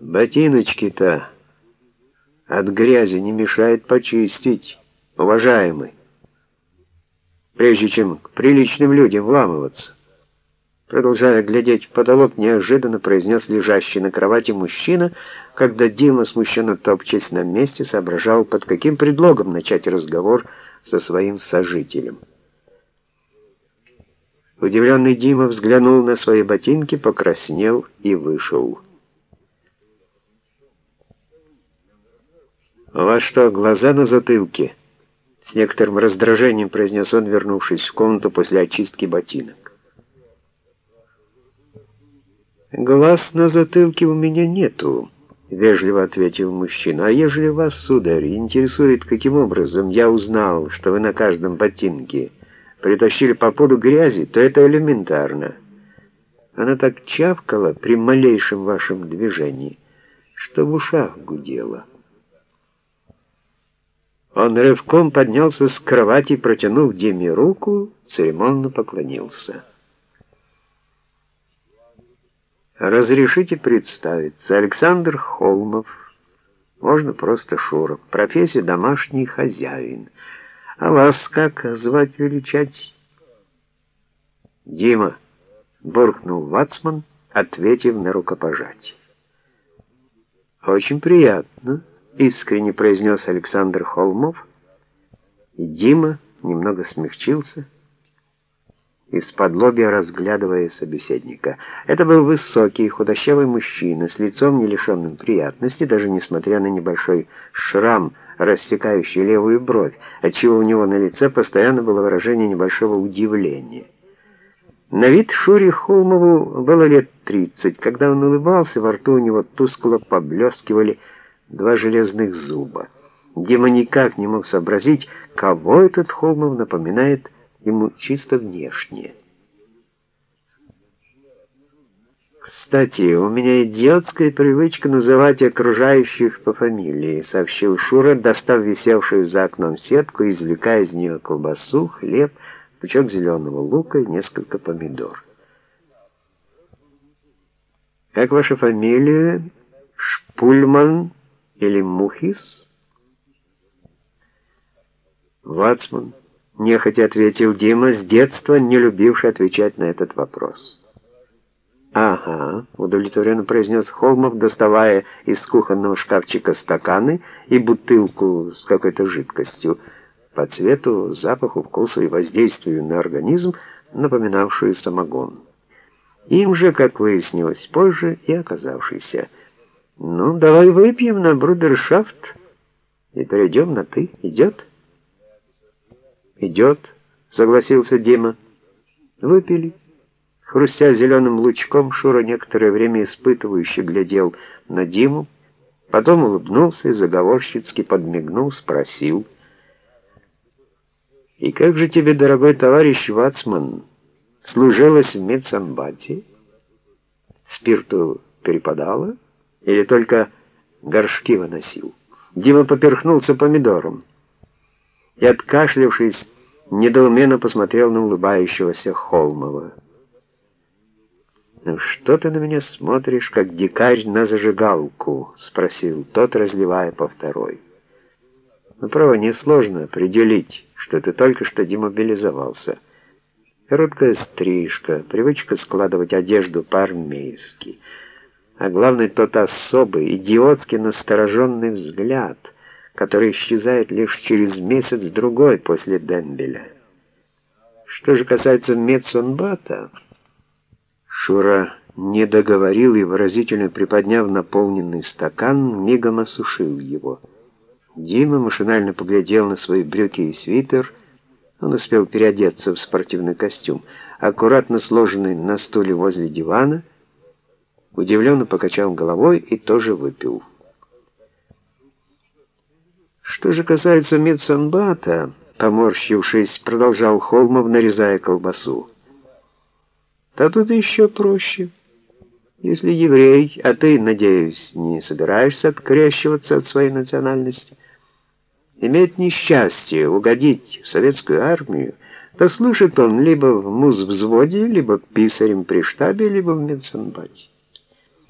Ботиночки-то от грязи не мешает почистить, уважаемый, прежде чем к приличным людям вламываться. Продолжая глядеть в потолок, неожиданно произнес лежащий на кровати мужчина, когда Дима, смущенно топчась на месте, соображал, под каким предлогом начать разговор со своим сожителем. Удивленный Дима взглянул на свои ботинки, покраснел и вышел. «У вас что, глаза на затылке?» С некоторым раздражением произнес он, вернувшись в комнату после очистки ботинок. «Глаз на затылке у меня нету», — вежливо ответил мужчина. «А ежели вас, сударь, интересует, каким образом я узнал, что вы на каждом ботинке притащили по поду грязи, то это элементарно. Она так чавкала при малейшем вашем движении, что в ушах гудела». Он рывком поднялся с кровати, протянув Диме руку, церемонно поклонился. «Разрешите представиться, Александр Холмов, можно просто Шуров, профессия домашний хозяин. А вас как звать величать?» «Дима», — буркнул Вацман, ответив на рукопожатие. «Очень приятно» искренне произнес Александр Холмов, и Дима немного смягчился, из-под лобья разглядывая собеседника. Это был высокий, худощавый мужчина, с лицом не лишенным приятности, даже несмотря на небольшой шрам, рассекающий левую бровь, отчего у него на лице постоянно было выражение небольшого удивления. На вид Шуре Холмову было лет тридцать. Когда он улыбался, во рту у него тускло поблескивали два железных зуба. Дима никак не мог сообразить, кого этот Холмов напоминает ему чисто внешне. «Кстати, у меня идиотская привычка называть окружающих по фамилии», сообщил Шура, достав висевшую за окном сетку и извлекая из нее колбасу, хлеб, пучок зеленого лука и несколько помидор. «Как ваша фамилия?» «Шпульман или Мухис?» «Вацман», — нехотя ответил Дима, с детства не любивший отвечать на этот вопрос. «Ага», — удовлетворенно произнес Холмов, доставая из кухонного шкафчика стаканы и бутылку с какой-то жидкостью, по цвету, запаху, вкусу и воздействию на организм, напоминавшую самогон. Им же, как выяснилось позже, и оказавшийся – «Ну, давай выпьем на брудершафт и перейдем на «ты». Идет?» «Идет», — согласился Дима. Выпили. Хрустя зеленым лучком, Шура некоторое время испытывающе глядел на Диму, потом улыбнулся и заговорщицки подмигнул, спросил. «И как же тебе, дорогой товарищ Вацман, служилось в медсамбате? Спирту перепадало?» Или только горшки выносил. Дима поперхнулся помидором и, откашлявшись, недоуменно посмотрел на улыбающегося Холмова. «Ну что ты на меня смотришь, как дикарь на зажигалку?» — спросил тот, разливая по второй. «Ну, право, несложно определить, что ты только что демобилизовался. Короткая стрижка, привычка складывать одежду по-армейски» а главное тот особый, идиотски настороженный взгляд, который исчезает лишь через месяц-другой после Дембеля. Что же касается медсанбата, Шура не договорил и, выразительно приподняв наполненный стакан, мигом осушил его. Дима машинально поглядел на свои брюки и свитер, он успел переодеться в спортивный костюм, аккуратно сложенный на стуле возле дивана — удивленно покачал головой и тоже выпил. Что же касается медсанбата, поморщившись, продолжал Холмов, нарезая колбасу. Да тут еще проще. Если еврей, а ты, надеюсь, не собираешься открещиваться от своей национальности, имеет несчастье угодить в советскую армию, то служит он либо в музвзводе, либо писарем при штабе, либо в медсанбате.